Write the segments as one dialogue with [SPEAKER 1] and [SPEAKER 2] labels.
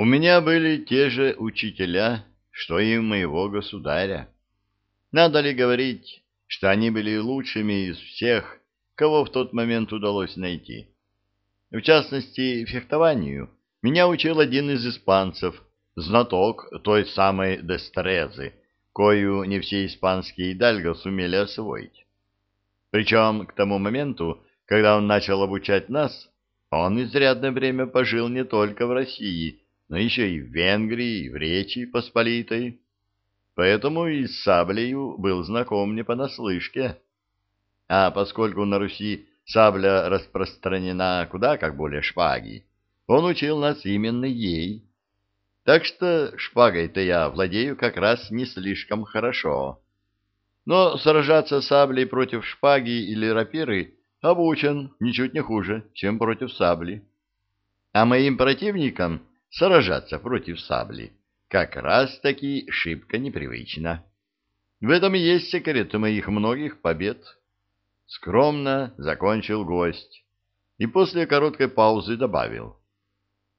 [SPEAKER 1] У меня были те же учителя, что и моего государя. Надо ли говорить, что они были лучшими из всех, кого в тот момент удалось найти? В частности, фехтованию меня учил один из испанцев, знаток той самой Дестрезы, кою не все испанские идальго сумели освоить. Причем к тому моменту, когда он начал обучать нас, он изрядное время пожил не только в России, но еще и в Венгрии, и в Речи Посполитой. Поэтому и с саблею был знаком не понаслышке. А поскольку на Руси сабля распространена куда как более шпаги, он учил нас именно ей. Так что шпагой-то я владею как раз не слишком хорошо. Но сражаться саблей против шпаги или рапиры обучен ничуть не хуже, чем против сабли. А моим противникам сражаться против сабли как раз-таки шибко непривычно. В этом и есть секрет моих многих побед. Скромно закончил гость и после короткой паузы добавил.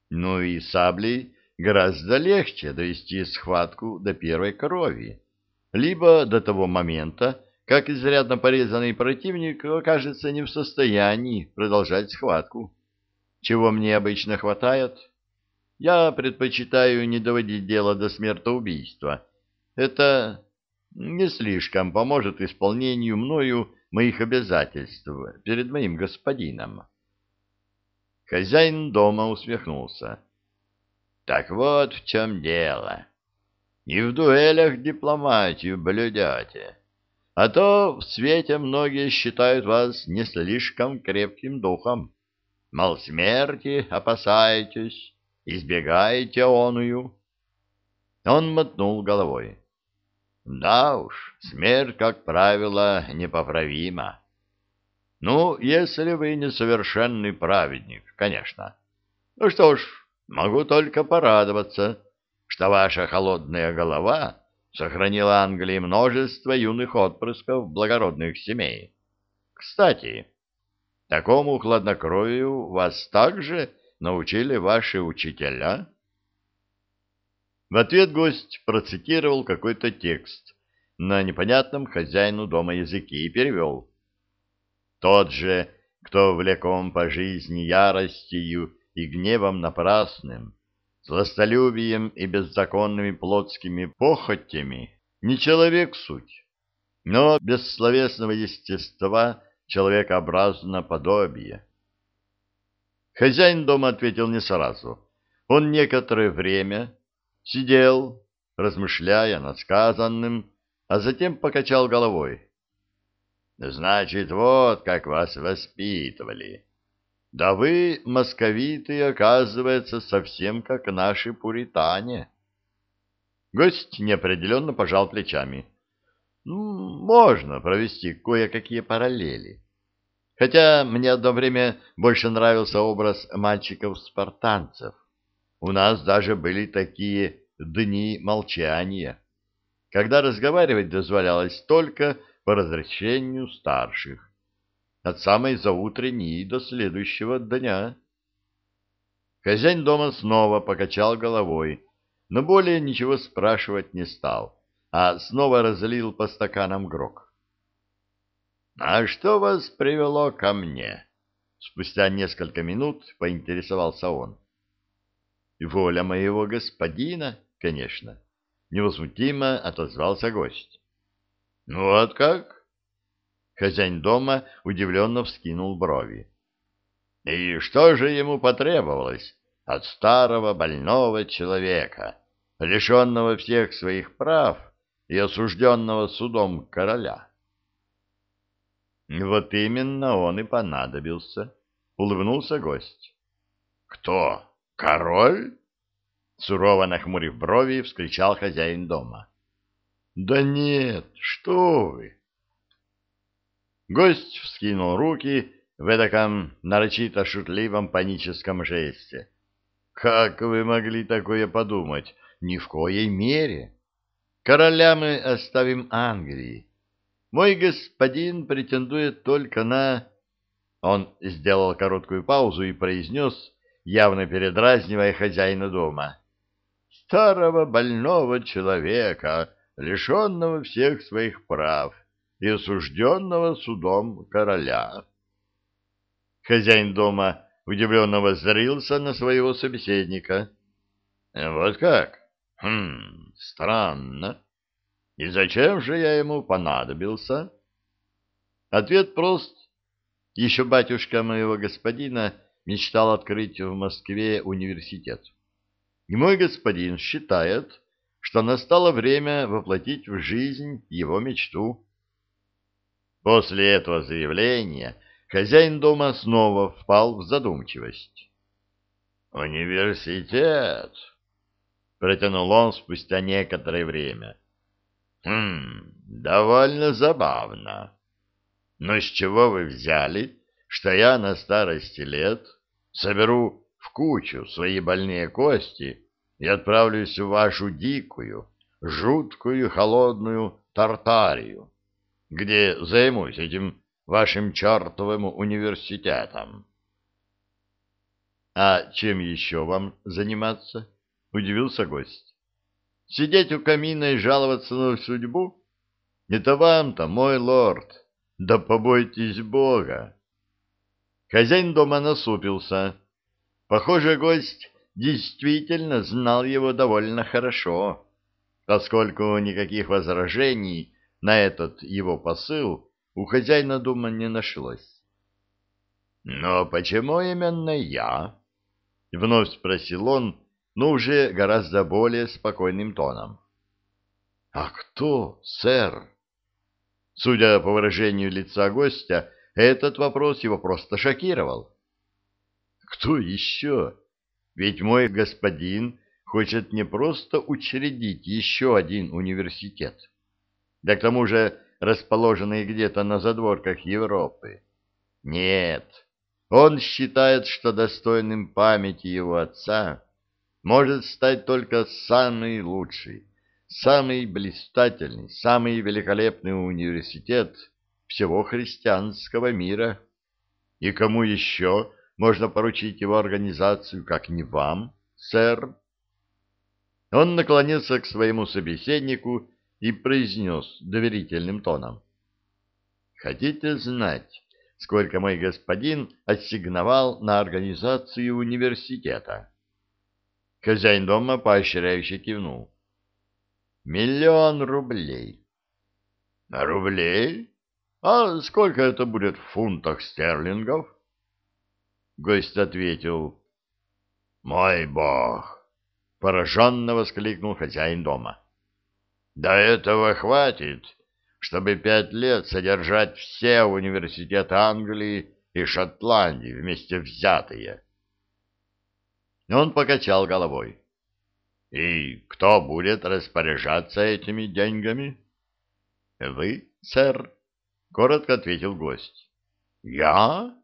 [SPEAKER 1] Ну и саблей гораздо легче довести схватку до первой крови, либо до того момента, как изрядно порезанный противник окажется не в состоянии продолжать схватку. Чего мне обычно хватает? Я предпочитаю не доводить дело до смертоубийства. Это не слишком поможет исполнению мною моих обязательств перед моим господином. Хозяин дома усмехнулся. Так вот в чем дело. Не в дуэлях дипломатию блюдете, а то в свете многие считают вас не слишком крепким духом. Мол, смерти опасаетесь, избегаете оную. Он мотнул головой. Да уж, смерть, как правило, непоправима. Ну, если вы несовершенный праведник, конечно. Ну что ж, могу только порадоваться, что ваша холодная голова сохранила Англии множество юных отпрысков благородных семей. Кстати, такому хладнокровию вас также научили ваши учителя? В ответ гость процитировал какой-то текст на непонятном хозяину дома языке и перевел. Тот же, кто влеком по жизни яростью и гневом напрасным, сластолюбием и беззаконными плотскими похотями, не человек суть, но без словесного естества человекообразно подобие. Хозяин дома ответил не сразу. Он некоторое время сидел, размышляя над сказанным, а затем покачал головой. «Значит, вот как вас воспитывали. Да вы, московиты, оказывается, совсем как наши пуритане». Гость неопределенно пожал плечами. «Можно провести кое-какие параллели. Хотя мне одно время больше нравился образ мальчиков-спартанцев. У нас даже были такие дни молчания, когда разговаривать дозволялось только по разрешению старших, от самой заутренней до следующего дня. Хозяин дома снова покачал головой, но более ничего спрашивать не стал, а снова разлил по стаканам грок. «А что вас привело ко мне?» Спустя несколько минут поинтересовался он. «Воля моего господина, конечно», — невозмутимо отозвался гость. «Ну вот как?» Хозяин дома удивленно вскинул брови. «И что же ему потребовалось от старого больного человека, лишенного всех своих прав и осужденного судом короля?» Вот именно он и понадобился, улыбнулся гость. Кто? Король? Сурово нахмурив брови, вскричал хозяин дома. Да нет, что вы! Гость вскинул руки в эдаком нарочито шутливом паническом жесте. Как вы могли такое подумать? Ни в коей мере. Короля мы оставим Англии мой господин претендует только на... Он сделал короткую паузу и произнес, явно передразнивая хозяина дома. старого больного человека, лишенного всех своих прав и осужденного судом короля. Хозяин дома удивленно воззрился на своего собеседника. — Вот как? Хм, странно. И зачем же я ему понадобился? Ответ прост. Еще батюшка моего господина мечтал открыть в Москве университет. И мой господин считает, что настало время воплотить в жизнь его мечту. После этого заявления хозяин дома снова впал в задумчивость. «Университет!» — протянул он спустя некоторое время. «Хм, довольно забавно. Но с чего вы взяли, что я на старости лет соберу в кучу свои больные кости и отправлюсь в вашу дикую, жуткую холодную Тартарию, где займусь этим вашим чертовым университетом?» «А чем еще вам заниматься?» — удивился гость. Сидеть у камина и жаловаться на судьбу? Это вам-то, мой лорд, да побойтесь Бога. Хозяин дома насупился. Похоже, гость действительно знал его довольно хорошо, поскольку никаких возражений на этот его посыл у хозяина дома не нашлось. «Но почему именно я?» — вновь спросил он, но уже гораздо более спокойным тоном. — А кто, сэр? Судя по выражению лица гостя, этот вопрос его просто шокировал. — Кто еще? Ведь мой господин хочет не просто учредить еще один университет, да к тому же расположенный где-то на задворках Европы. Нет, он считает, что достойным памяти его отца может стать только самый лучший, самый блистательный, самый великолепный университет всего христианского мира. И кому еще можно поручить его организацию, как не вам, сэр? Он наклонился к своему собеседнику и произнес доверительным тоном. «Хотите знать, сколько мой господин ассигновал на организацию университета?» Хозяин дома поощряюще кивнул. Миллион рублей. Рублей? А сколько это будет в фунтах стерлингов? Гость ответил. Мой бог! Пораженно воскликнул хозяин дома. До этого хватит, чтобы пять лет содержать все университеты Англии и Шотландии вместе взятые. Он покачал головой. «И кто будет распоряжаться этими деньгами?» «Вы, сэр», — коротко ответил гость. «Я?»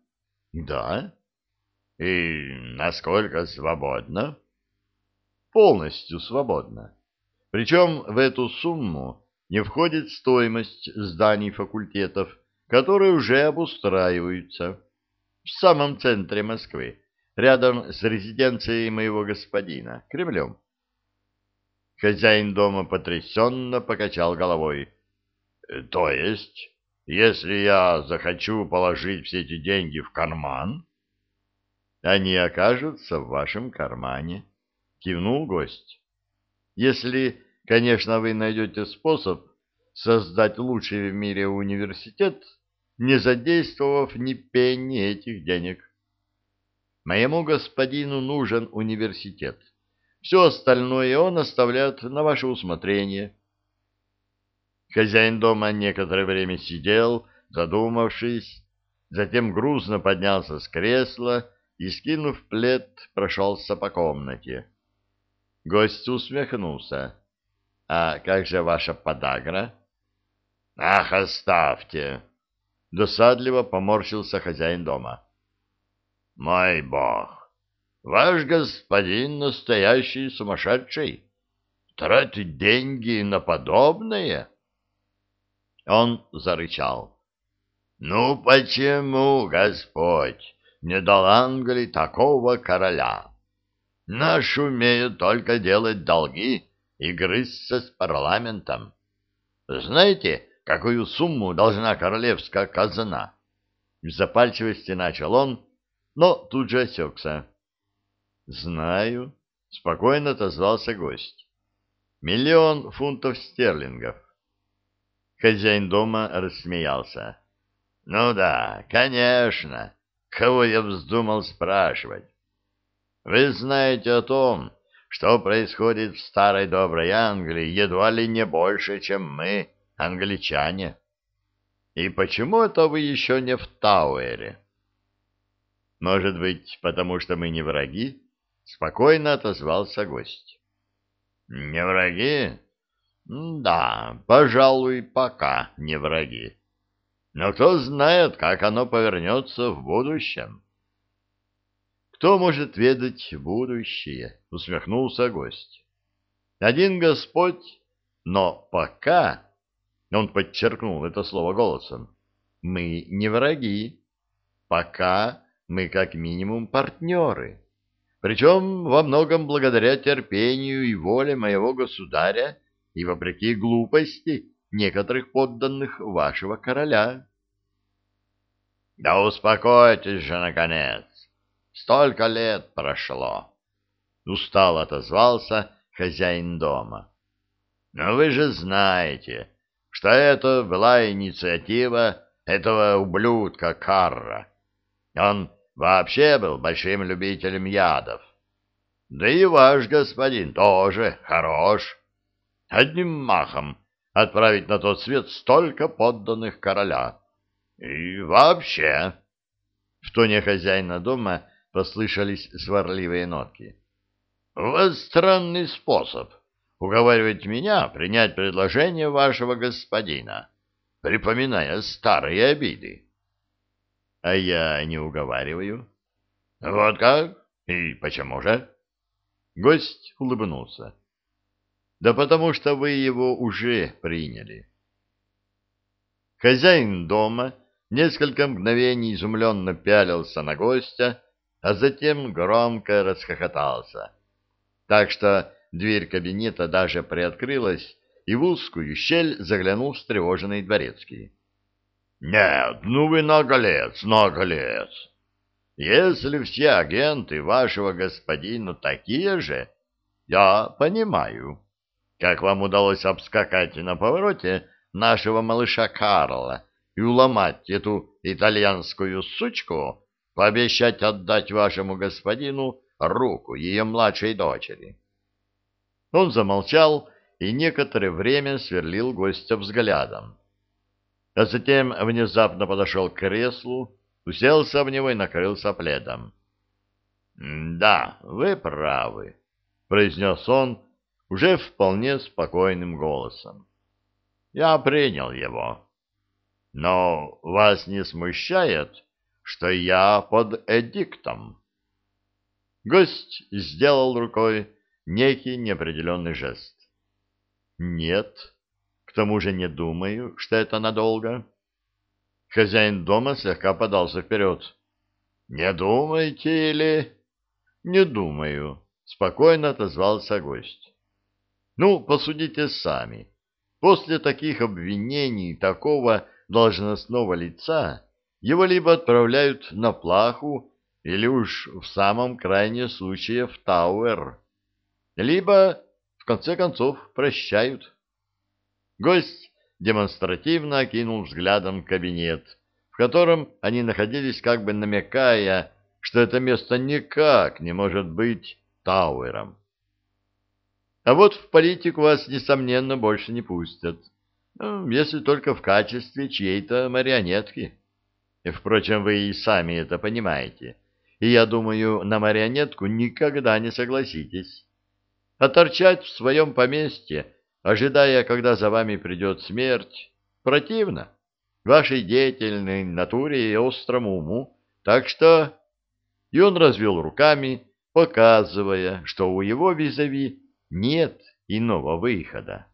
[SPEAKER 1] «Да». «И насколько свободно?» «Полностью свободно. Причем в эту сумму не входит стоимость зданий факультетов, которые уже обустраиваются в самом центре Москвы рядом с резиденцией моего господина, Кремлем. Хозяин дома потрясенно покачал головой. «Э, — То есть, если я захочу положить все эти деньги в карман? — Они окажутся в вашем кармане, — кивнул гость. — Если, конечно, вы найдете способ создать лучший в мире университет, не задействовав ни пенни этих денег. Моему господину нужен университет. Все остальное он оставляет на ваше усмотрение. Хозяин дома некоторое время сидел, задумавшись, затем грузно поднялся с кресла и, скинув плед, прошелся по комнате. Гость усмехнулся. — А как же ваша подагра? — Ах, оставьте! — досадливо поморщился хозяин дома. Мой бог, ваш господин настоящий сумасшедший. Тратить деньги на подобное? Он зарычал. Ну почему Господь не дал Англии такого короля? Наш умеют только делать долги и грызться с парламентом. Знаете, какую сумму должна королевская казна? В запальчивости начал он, но тут же осекся. Знаю, спокойно отозвался гость. Миллион фунтов стерлингов. Хозяин дома рассмеялся. Ну да, конечно. Кого я вздумал спрашивать? Вы знаете о том, что происходит в старой доброй Англии едва ли не больше, чем мы, англичане. И почему это вы еще не в Тауэре? Может быть, потому что мы не враги? Спокойно отозвался гость. Не враги? Да, пожалуй, пока не враги. Но кто знает, как оно повернется в будущем. Кто может ведать будущее? Усмехнулся гость. Один Господь, но пока, он подчеркнул это слово голосом, мы не враги. Пока мы как минимум партнеры. Причем во многом благодаря терпению и воле моего государя и вопреки глупости некоторых подданных вашего короля. — Да успокойтесь же, наконец! Столько лет прошло! — устало отозвался хозяин дома. — Но вы же знаете, что это была инициатива этого ублюдка Карра. Он вообще был большим любителем ядов. Да и ваш господин тоже хорош одним махом отправить на тот свет столько подданных короля. И вообще... В тоне хозяина дома послышались сварливые нотки. — У вас странный способ уговаривать меня принять предложение вашего господина, припоминая старые обиды. — А я не уговариваю. — Вот как? И почему же? Гость улыбнулся. — да потому что вы его уже приняли. Хозяин дома несколько мгновений изумленно пялился на гостя, а затем громко расхохотался. Так что дверь кабинета даже приоткрылась, и в узкую щель заглянул встревоженный дворецкий. — Нет, ну вы наголец, наголец! Если все агенты вашего господина такие же, я понимаю. Как вам удалось обскакать на повороте нашего малыша Карла и уломать эту итальянскую сучку, пообещать отдать вашему господину руку ее младшей дочери? Он замолчал и некоторое время сверлил гостя взглядом. А затем внезапно подошел к креслу, уселся в него и накрылся пледом. — Да, вы правы, — произнес он, уже вполне спокойным голосом. Я принял его. Но вас не смущает, что я под эдиктом? Гость сделал рукой некий неопределенный жест. Нет, тому же не думаю, что это надолго. Хозяин дома слегка подался вперед. Не думаете или... Не думаю, спокойно отозвался гость. Ну, посудите сами. После таких обвинений такого должностного лица его либо отправляют на плаху, или уж в самом крайнем случае в Тауэр, либо, в конце концов, прощают. Гость демонстративно окинул взглядом кабинет, в котором они находились, как бы намекая, что это место никак не может быть Тауэром. А вот в политику вас, несомненно, больше не пустят, ну, если только в качестве чьей-то марионетки. Впрочем, вы и сами это понимаете, и, я думаю, на марионетку никогда не согласитесь. А торчать в своем поместье, ожидая, когда за вами придет смерть, противно. Вашей деятельной натуре и острому уму, так что... И он развел руками, показывая, что у его визави нет иного выхода.